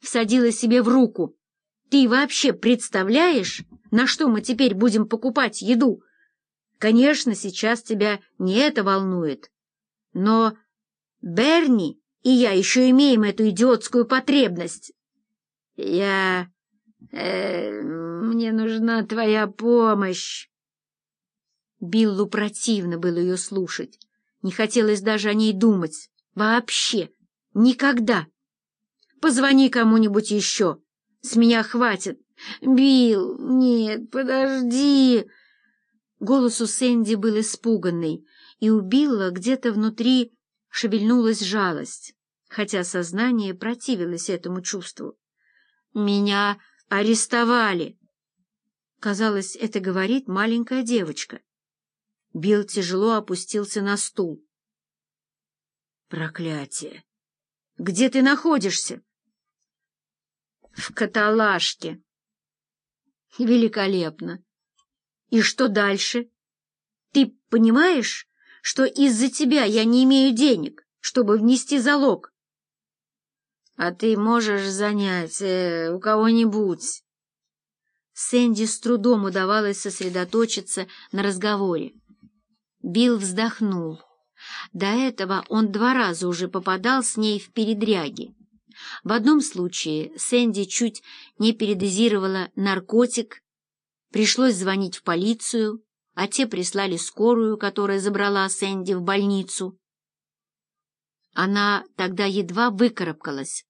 всадила себе в руку. Ты вообще представляешь, на что мы теперь будем покупать еду? Конечно, сейчас тебя не это волнует. Но Берни и я еще имеем эту идиотскую потребность. Я... Э, мне нужна твоя помощь. Биллу противно было ее слушать. Не хотелось даже о ней думать. Вообще. Никогда. Позвони кому-нибудь еще. С меня хватит. Билл, нет, подожди. Голос у Сэнди был испуганный, и у Билла где-то внутри шевельнулась жалость, хотя сознание противилось этому чувству. «Меня арестовали!» Казалось, это говорит маленькая девочка. Билл тяжело опустился на стул. «Проклятие! Где ты находишься?» «В каталажке». «Великолепно! И что дальше? Ты понимаешь, что из-за тебя я не имею денег, чтобы внести залог?» «А ты можешь занять э, у кого-нибудь?» Сэнди с трудом удавалось сосредоточиться на разговоре. Билл вздохнул. До этого он два раза уже попадал с ней в передряги. В одном случае Сэнди чуть не передозировала наркотик, пришлось звонить в полицию, а те прислали скорую, которая забрала Сэнди в больницу. Она тогда едва выкарабкалась.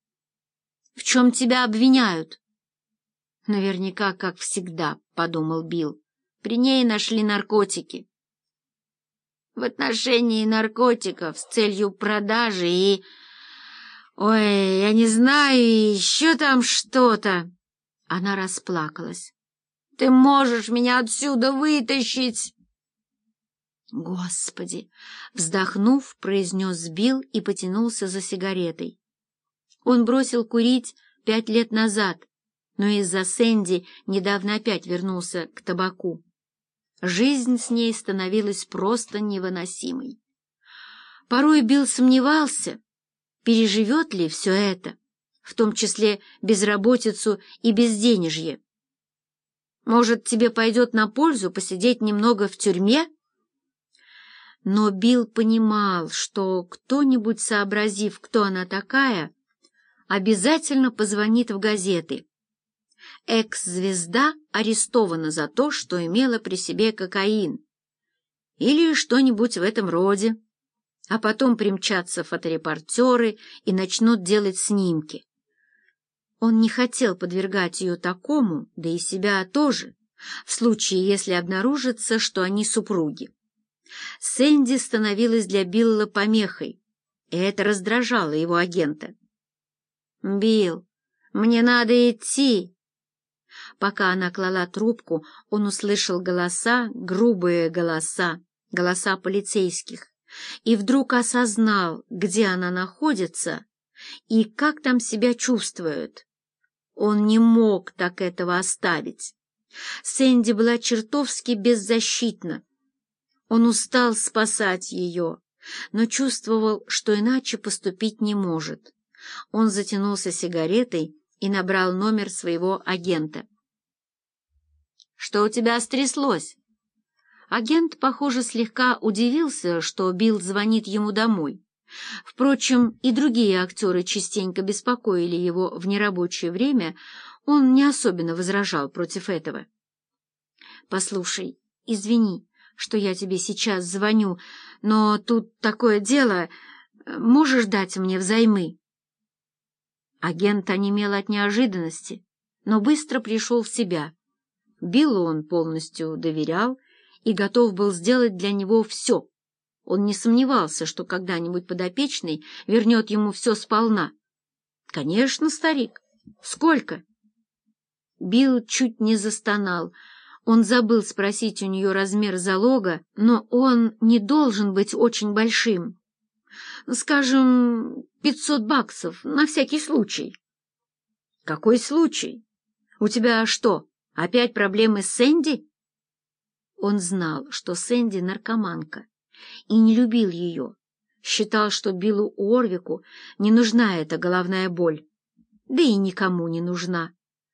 «В чем тебя обвиняют?» «Наверняка, как всегда», — подумал Билл. «При ней нашли наркотики» в отношении наркотиков с целью продажи и... Ой, я не знаю, еще там что-то. Она расплакалась. Ты можешь меня отсюда вытащить? Господи! Вздохнув, произнес Билл и потянулся за сигаретой. Он бросил курить пять лет назад, но из-за Сэнди недавно опять вернулся к табаку. Жизнь с ней становилась просто невыносимой. Порой Билл сомневался, переживет ли все это, в том числе безработицу и безденежье. Может, тебе пойдет на пользу посидеть немного в тюрьме? Но Билл понимал, что кто-нибудь, сообразив, кто она такая, обязательно позвонит в газеты экс-звезда арестована за то, что имела при себе кокаин. Или что-нибудь в этом роде. А потом примчатся фоторепортеры и начнут делать снимки. Он не хотел подвергать ее такому, да и себя тоже, в случае, если обнаружится, что они супруги. Сэнди становилась для Билла помехой, и это раздражало его агента. «Билл, мне надо идти!» Пока она клала трубку, он услышал голоса, грубые голоса, голоса полицейских, и вдруг осознал, где она находится и как там себя чувствует. Он не мог так этого оставить. Сэнди была чертовски беззащитна. Он устал спасать ее, но чувствовал, что иначе поступить не может. Он затянулся сигаретой и набрал номер своего агента. Что у тебя стряслось?» Агент, похоже, слегка удивился, что Билл звонит ему домой. Впрочем, и другие актеры частенько беспокоили его в нерабочее время, он не особенно возражал против этого. «Послушай, извини, что я тебе сейчас звоню, но тут такое дело, можешь дать мне взаймы?» Агент онемел от неожиданности, но быстро пришел в себя. Биллу он полностью доверял и готов был сделать для него все. Он не сомневался, что когда-нибудь подопечный вернет ему все сполна. «Конечно, старик. Сколько?» Билл чуть не застонал. Он забыл спросить у нее размер залога, но он не должен быть очень большим. Скажем, пятьсот баксов, на всякий случай. Какой случай? У тебя что, Опять проблемы с Сэнди? Он знал, что Сэнди наркоманка, и не любил ее. Считал, что Биллу Орвику не нужна эта головная боль. да и никому не нужна.